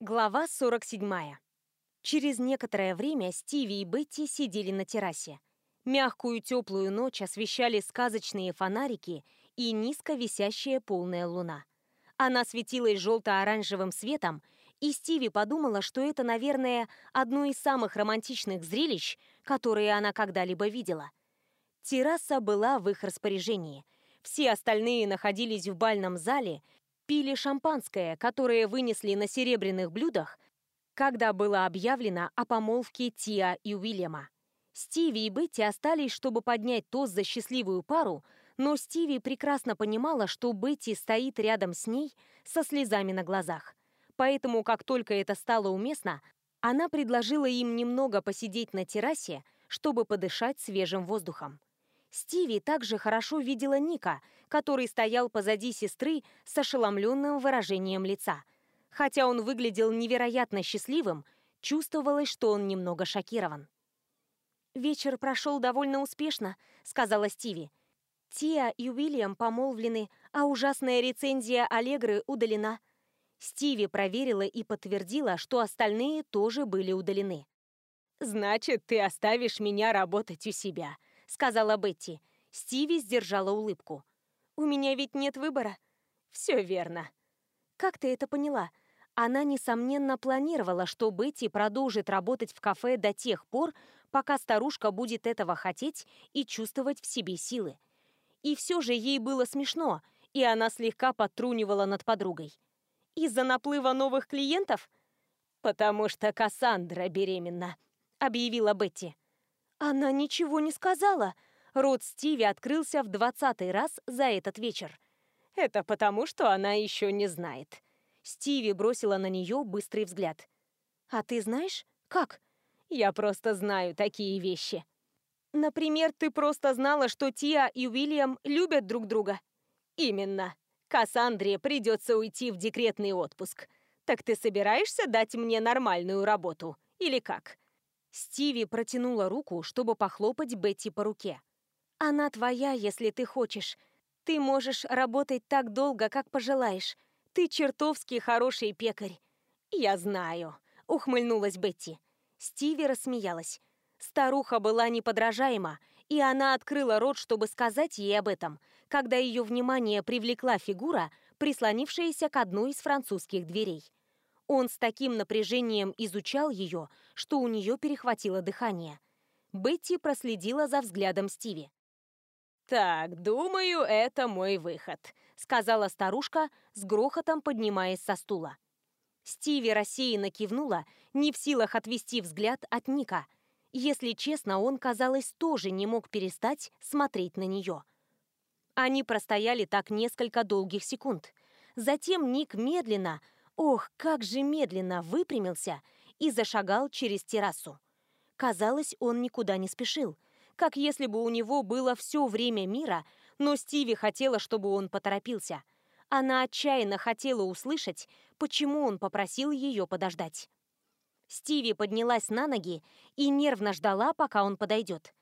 Глава 47. Через некоторое время Стиви и Бетти сидели на террасе. Мягкую теплую ночь освещали сказочные фонарики и низко висящая полная луна. Она светилась желто-оранжевым светом, и Стиви подумала, что это, наверное, одно из самых романтичных зрелищ, которые она когда-либо видела. Терраса была в их распоряжении. Все остальные находились в бальном зале, пили шампанское, которое вынесли на серебряных блюдах, когда было объявлено о помолвке Тиа и Уильяма. Стиви и Бетти остались, чтобы поднять тост за счастливую пару, но Стиви прекрасно понимала, что Бетти стоит рядом с ней со слезами на глазах. Поэтому, как только это стало уместно, она предложила им немного посидеть на террасе, чтобы подышать свежим воздухом. Стиви также хорошо видела Ника, который стоял позади сестры с ошеломленным выражением лица. Хотя он выглядел невероятно счастливым, чувствовалось, что он немного шокирован. «Вечер прошел довольно успешно», — сказала Стиви. Тиа и Уильям помолвлены, а ужасная рецензия Аллегры удалена». Стиви проверила и подтвердила, что остальные тоже были удалены. «Значит, ты оставишь меня работать у себя», — сказала Бетти. Стиви сдержала улыбку. «У меня ведь нет выбора». «Все верно». «Как ты это поняла?» Она, несомненно, планировала, что Бетти продолжит работать в кафе до тех пор, пока старушка будет этого хотеть и чувствовать в себе силы. И все же ей было смешно, и она слегка подтрунивала над подругой. «Из-за наплыва новых клиентов?» «Потому что Кассандра беременна», — объявила Бетти. Она ничего не сказала. Рот Стиви открылся в двадцатый раз за этот вечер. Это потому, что она еще не знает. Стиви бросила на нее быстрый взгляд. А ты знаешь, как? Я просто знаю такие вещи. Например, ты просто знала, что Тиа и Уильям любят друг друга. Именно. Кассандре придется уйти в декретный отпуск. Так ты собираешься дать мне нормальную работу? Или как? Стиви протянула руку, чтобы похлопать Бетти по руке. «Она твоя, если ты хочешь. Ты можешь работать так долго, как пожелаешь. Ты чертовски хороший пекарь». «Я знаю», — ухмыльнулась Бетти. Стиви рассмеялась. Старуха была неподражаема, и она открыла рот, чтобы сказать ей об этом, когда ее внимание привлекла фигура, прислонившаяся к одной из французских дверей. Он с таким напряжением изучал ее, что у нее перехватило дыхание. Бетти проследила за взглядом Стиви. «Так, думаю, это мой выход», — сказала старушка, с грохотом поднимаясь со стула. Стиви рассеянно кивнула, не в силах отвести взгляд от Ника. Если честно, он, казалось, тоже не мог перестать смотреть на нее. Они простояли так несколько долгих секунд. Затем Ник медленно, Ох, как же медленно выпрямился и зашагал через террасу. Казалось, он никуда не спешил, как если бы у него было все время мира, но Стиви хотела, чтобы он поторопился. Она отчаянно хотела услышать, почему он попросил ее подождать. Стиви поднялась на ноги и нервно ждала, пока он подойдет.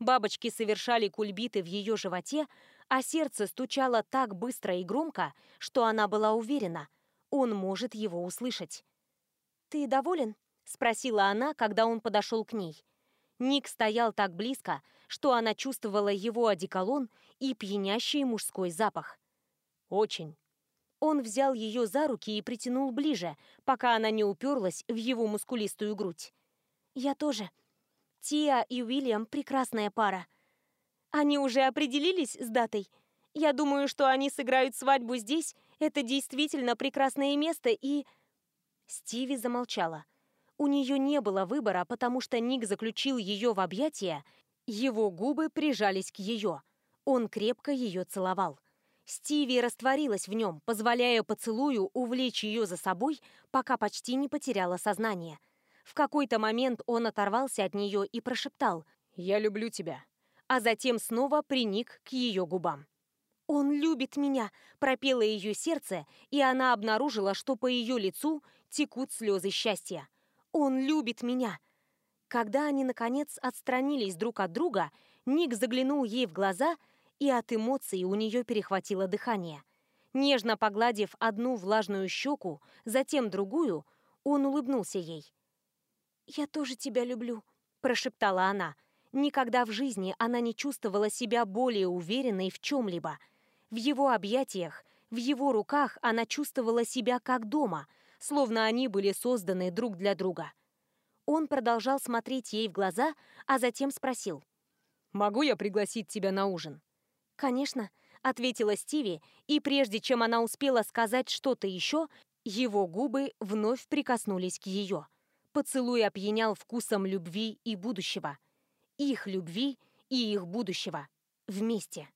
Бабочки совершали кульбиты в ее животе, а сердце стучало так быстро и громко, что она была уверена – он может его услышать. «Ты доволен?» — спросила она, когда он подошел к ней. Ник стоял так близко, что она чувствовала его одеколон и пьянящий мужской запах. «Очень». Он взял ее за руки и притянул ближе, пока она не уперлась в его мускулистую грудь. «Я тоже. Тиа и Уильям — прекрасная пара. Они уже определились с датой? Я думаю, что они сыграют свадьбу здесь это действительно прекрасное место и...» Стиви замолчала. У нее не было выбора, потому что Ник заключил ее в объятия, его губы прижались к ее. Он крепко ее целовал. Стиви растворилась в нем, позволяя поцелую увлечь ее за собой, пока почти не потеряла сознание. В какой-то момент он оторвался от нее и прошептал «Я люблю тебя», а затем снова приник к ее губам. «Он любит меня!» пропело ее сердце, и она обнаружила, что по ее лицу текут слезы счастья. «Он любит меня!» Когда они, наконец, отстранились друг от друга, Ник заглянул ей в глаза, и от эмоций у нее перехватило дыхание. Нежно погладив одну влажную щеку, затем другую, он улыбнулся ей. «Я тоже тебя люблю», – прошептала она. Никогда в жизни она не чувствовала себя более уверенной в чем-либо – в его объятиях, в его руках она чувствовала себя как дома, словно они были созданы друг для друга. Он продолжал смотреть ей в глаза, а затем спросил. «Могу я пригласить тебя на ужин?» «Конечно», — ответила Стиви, и прежде чем она успела сказать что-то еще, его губы вновь прикоснулись к ее. Поцелуй опьянял вкусом любви и будущего. Их любви и их будущего. Вместе.